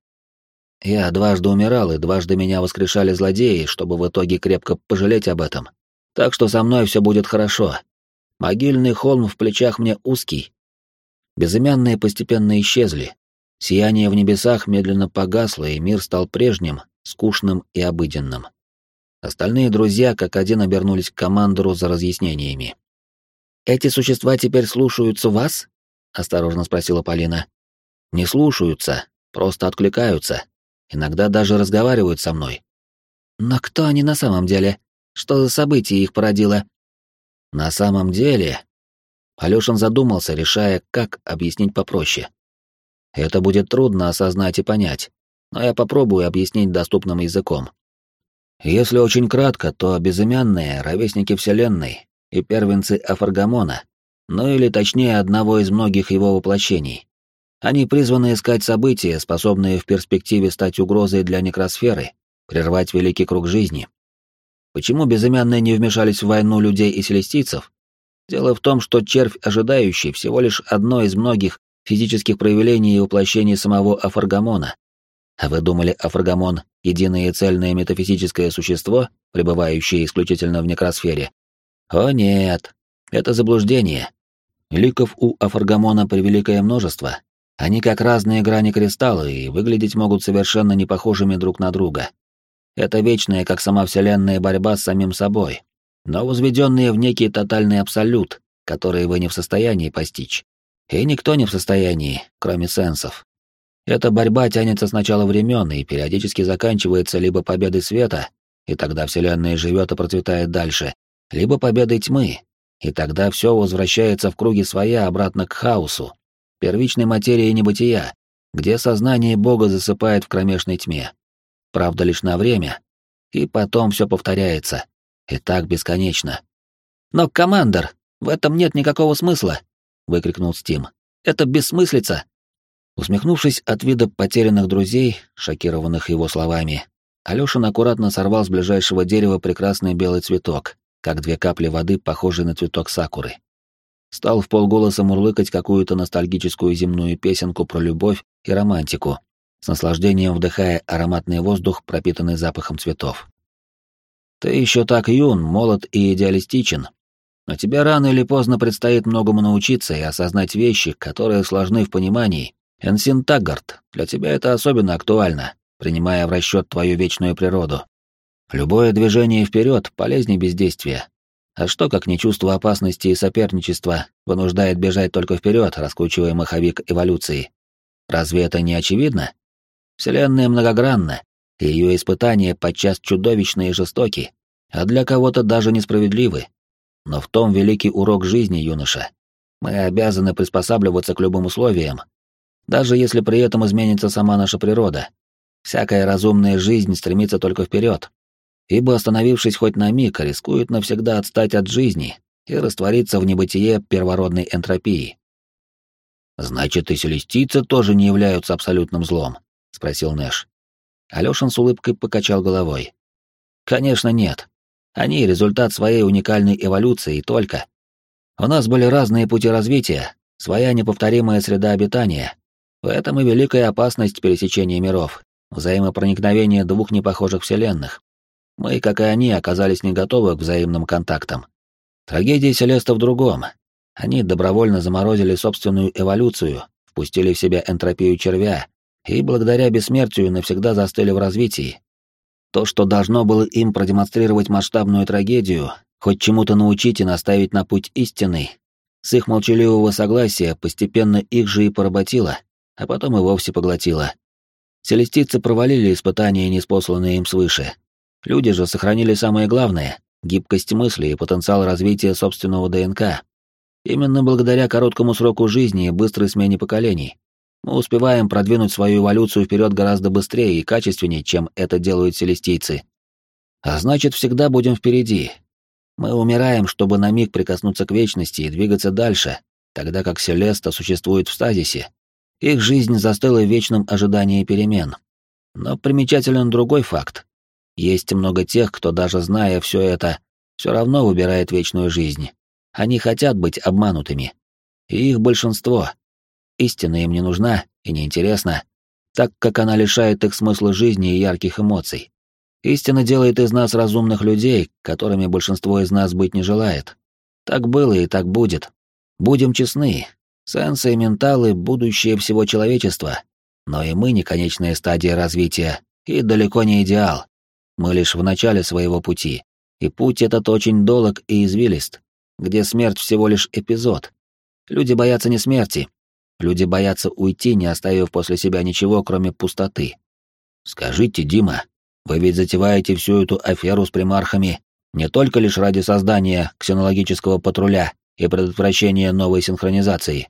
Я дважды умирал, и дважды меня воскрешали злодеи, чтобы в итоге крепко пожалеть об этом. Так что со мной все будет хорошо. Могильный холм в плечах мне узкий. Безымянные постепенно исчезли. Сияние в небесах медленно погасло, и мир стал прежним, скучным и обыденным. Остальные друзья как один обернулись к командору за разъяснениями. «Эти существа теперь слушаются вас?» — осторожно спросила Полина. «Не слушаются, просто откликаются. Иногда даже разговаривают со мной». «Но кто они на самом деле?» Что за событие их породило? На самом деле... Алёшин задумался, решая, как объяснить попроще. Это будет трудно осознать и понять, но я попробую объяснить доступным языком. Если очень кратко, то безымянные — ровесники Вселенной и первенцы Афаргамона, ну или точнее одного из многих его воплощений. Они призваны искать события, способные в перспективе стать угрозой для некросферы, прервать великий круг жизни, Почему безымянные не вмешались в войну людей и селестийцев? Дело в том, что червь ожидающий всего лишь одно из многих физических проявлений и воплощений самого Афаргамона. А вы думали, Афаргамон — единое и цельное метафизическое существо, пребывающее исключительно в некросфере? О нет, это заблуждение. Ликов у Афаргамона превеликое множество. Они как разные грани кристалла и выглядеть могут совершенно не похожими друг на друга. Это вечная, как сама Вселенная, борьба с самим собой, но возведенная в некий тотальный абсолют, который вы не в состоянии постичь. И никто не в состоянии, кроме сенсов. Эта борьба тянется с начала времен и периодически заканчивается либо победой света, и тогда Вселенная живет и процветает дальше, либо победой тьмы, и тогда все возвращается в круги своя обратно к хаосу, первичной материи небытия, где сознание Бога засыпает в кромешной тьме правда лишь на время, и потом все повторяется, и так бесконечно. Но, командор, в этом нет никакого смысла. выкрикнул Стим. «Это бессмыслица!» Усмехнувшись от вида потерянных друзей, шокированных его словами, Алёшин аккуратно сорвал с ближайшего дерева прекрасный белый цветок, как две капли воды, похожие на цветок сакуры. Стал в полголоса мурлыкать какую-то ностальгическую земную песенку про любовь и романтику, с наслаждением вдыхая ароматный воздух, пропитанный запахом цветов. «Ты еще так юн, молод и идеалистичен, но тебе рано или поздно предстоит многому научиться и осознать вещи, которые сложны в понимании. Энсин Таггард, для тебя это особенно актуально, принимая в расчет твою вечную природу. Любое движение вперед полезнее бездействия. А что, как не чувство опасности и соперничества, вынуждает бежать только вперед, раскручивая маховик эволюции? Разве это не очевидно? Вселенная многогранна, и ее испытания подчас чудовищны и жестоки, а для кого-то даже несправедливы. Но в том великий урок жизни, юноша. Мы обязаны приспосабливаться к любым условиям, даже если при этом изменится сама наша природа. Всякая разумная жизнь стремится только вперед, ибо, остановившись хоть на миг, рискует навсегда отстать от жизни и раствориться в небытие первородной энтропии. «Значит, и селестийцы тоже не являются абсолютным злом?» — спросил Нэш. Алёшин с улыбкой покачал головой. «Конечно, нет. Они — результат своей уникальной эволюции и только. У нас были разные пути развития, своя неповторимая среда обитания. В этом и великая опасность пересечения миров, взаимопроникновение двух непохожих вселенных. Мы, как и они, оказались не готовы к взаимным контактам. Трагедия Селеста в другом. Они добровольно заморозили собственную эволюцию, впустили в себя энтропию червя и благодаря бессмертию навсегда застыли в развитии. То, что должно было им продемонстрировать масштабную трагедию, хоть чему-то научить и наставить на путь истинный, с их молчаливого согласия постепенно их же и поработило, а потом и вовсе поглотило. Селестицы провалили испытания, неспосланные им свыше, Люди же сохранили самое главное — гибкость мысли и потенциал развития собственного ДНК. Именно благодаря короткому сроку жизни и быстрой смене поколений мы успеваем продвинуть свою эволюцию вперед гораздо быстрее и качественнее, чем это делают селестийцы. А значит, всегда будем впереди. Мы умираем, чтобы на миг прикоснуться к вечности и двигаться дальше, тогда как Селеста существует в стазисе. Их жизнь застыла в вечном ожидании перемен. Но примечателен другой факт. Есть много тех, кто даже зная все это, все равно выбирает вечную жизнь. Они хотят быть обманутыми. И их большинство. Истина им не нужна и не интересна, так как она лишает их смысла жизни и ярких эмоций. Истина делает из нас разумных людей, которыми большинство из нас быть не желает. Так было и так будет. Будем честны, сенсы и менталы — будущее всего человечества, но и мы не конечная стадия развития, и далеко не идеал. Мы лишь в начале своего пути, и путь этот очень долг и извилист, где смерть всего лишь эпизод. Люди боятся не смерти, люди боятся уйти, не оставив после себя ничего, кроме пустоты. Скажите, Дима, вы ведь затеваете всю эту аферу с примархами не только лишь ради создания ксенологического патруля и предотвращения новой синхронизации.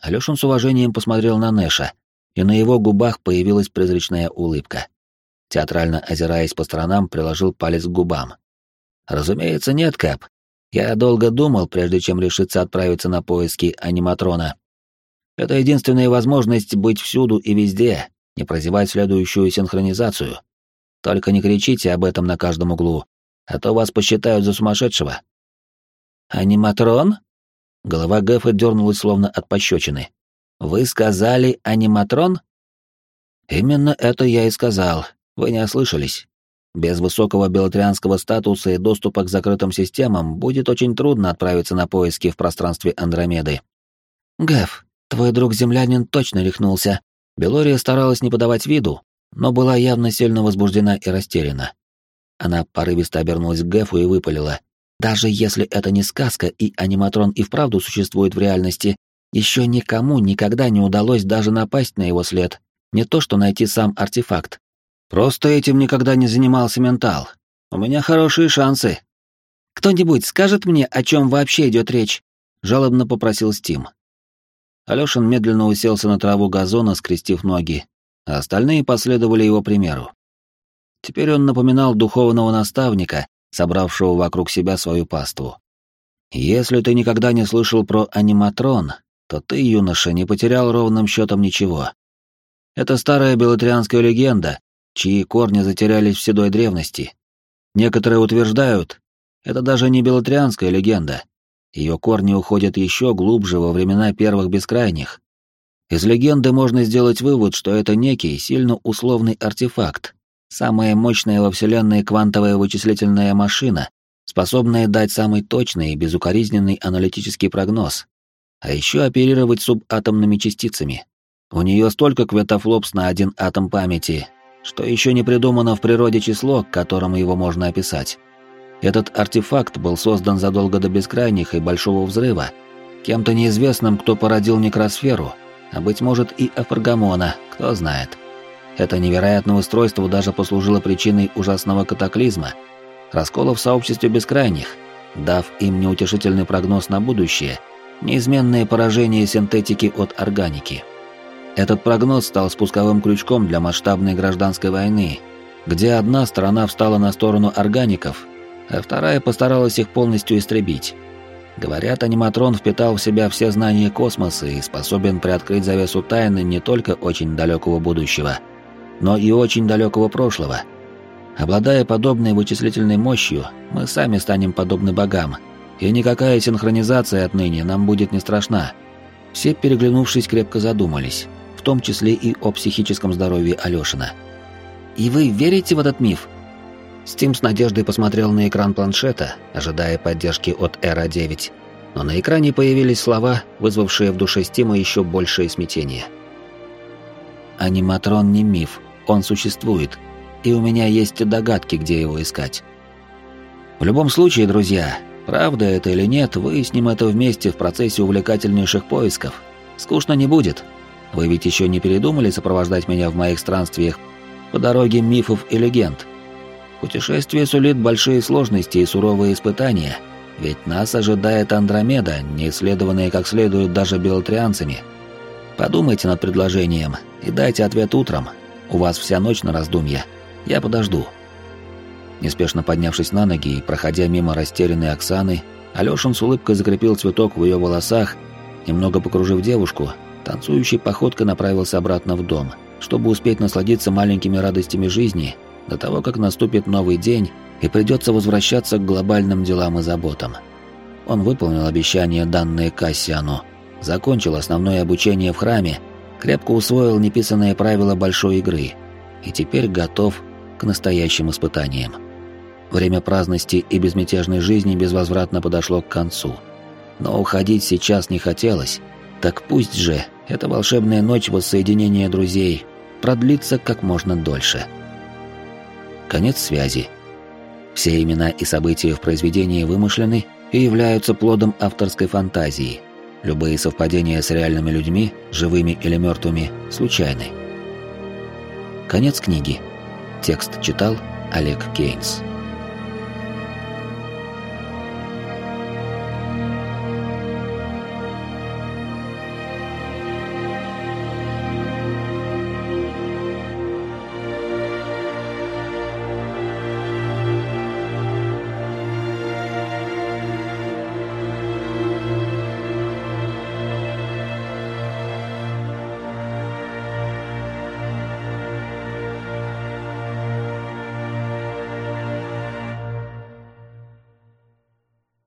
Алёшин с уважением посмотрел на Нэша, и на его губах появилась призрачная улыбка театрально озираясь по сторонам, приложил палец к губам. «Разумеется, нет, Кэп. Я долго думал, прежде чем решиться отправиться на поиски аниматрона. Это единственная возможность быть всюду и везде, не прозевать следующую синхронизацию. Только не кричите об этом на каждом углу, а то вас посчитают за сумасшедшего». «Аниматрон?» Голова Гэфа дернулась словно от пощечины. «Вы сказали аниматрон?» «Именно это я и сказал, вы не ослышались. Без высокого белотрианского статуса и доступа к закрытым системам будет очень трудно отправиться на поиски в пространстве Андромеды. Гэф, твой друг-землянин точно рехнулся. Белория старалась не подавать виду, но была явно сильно возбуждена и растеряна. Она порывисто обернулась к Гэфу и выпалила. «Даже если это не сказка и аниматрон и вправду существует в реальности, еще никому никогда не удалось даже напасть на его след, не то что найти сам артефакт. Просто этим никогда не занимался ментал. У меня хорошие шансы. Кто-нибудь скажет мне, о чем вообще идет речь? Жалобно попросил Стим. Алёшин медленно уселся на траву газона, скрестив ноги, а остальные последовали его примеру. Теперь он напоминал духовного наставника, собравшего вокруг себя свою паству. Если ты никогда не слышал про аниматрон, то ты, юноша, не потерял ровным счетом ничего. Это старая белотрианская легенда, чьи корни затерялись в седой древности. Некоторые утверждают, это даже не белотрианская легенда. Ее корни уходят еще глубже во времена первых бескрайних. Из легенды можно сделать вывод, что это некий сильно условный артефакт, самая мощная во Вселенной квантовая вычислительная машина, способная дать самый точный и безукоризненный аналитический прогноз, а еще оперировать субатомными частицами. У нее столько кветофлопс на один атом памяти, что еще не придумано в природе число, к которому его можно описать. Этот артефакт был создан задолго до бескрайних и большого взрыва, кем-то неизвестным, кто породил некросферу, а быть может и Афаргамона, кто знает. Это невероятное устройство даже послужило причиной ужасного катаклизма, раскола в сообществе бескрайних, дав им неутешительный прогноз на будущее, неизменное поражение синтетики от органики. Этот прогноз стал спусковым крючком для масштабной гражданской войны, где одна сторона встала на сторону органиков, а вторая постаралась их полностью истребить. Говорят, аниматрон впитал в себя все знания космоса и способен приоткрыть завесу тайны не только очень далекого будущего, но и очень далекого прошлого. Обладая подобной вычислительной мощью, мы сами станем подобны богам, и никакая синхронизация отныне нам будет не страшна. Все, переглянувшись, крепко задумались том числе и о психическом здоровье Алёшина. «И вы верите в этот миф?» Стим с надеждой посмотрел на экран планшета, ожидая поддержки от Эра 9 но на экране появились слова, вызвавшие в душе Стима еще большее смятение. «Аниматрон не миф, он существует, и у меня есть догадки, где его искать». В любом случае, друзья, правда это или нет, выясним это вместе в процессе увлекательнейших поисков. Скучно не будет. Вы ведь еще не передумали сопровождать меня в моих странствиях по дороге мифов и легенд? Путешествие сулит большие сложности и суровые испытания, ведь нас ожидает Андромеда, не исследованная как следует даже белотрианцами. Подумайте над предложением и дайте ответ утром. У вас вся ночь на раздумье. Я подожду. Неспешно поднявшись на ноги и проходя мимо растерянной Оксаны, Алёшин с улыбкой закрепил цветок в ее волосах, немного покружив девушку, Танцующей походкой направился обратно в дом, чтобы успеть насладиться маленькими радостями жизни до того, как наступит новый день и придется возвращаться к глобальным делам и заботам. Он выполнил обещание, данное Кассиану, закончил основное обучение в храме, крепко усвоил неписанные правила большой игры и теперь готов к настоящим испытаниям. Время праздности и безмятежной жизни безвозвратно подошло к концу. Но уходить сейчас не хотелось, так пусть же эта волшебная ночь воссоединения друзей продлится как можно дольше. Конец связи. Все имена и события в произведении вымышлены и являются плодом авторской фантазии. Любые совпадения с реальными людьми, живыми или мертвыми, случайны. Конец книги. Текст читал Олег Кейнс.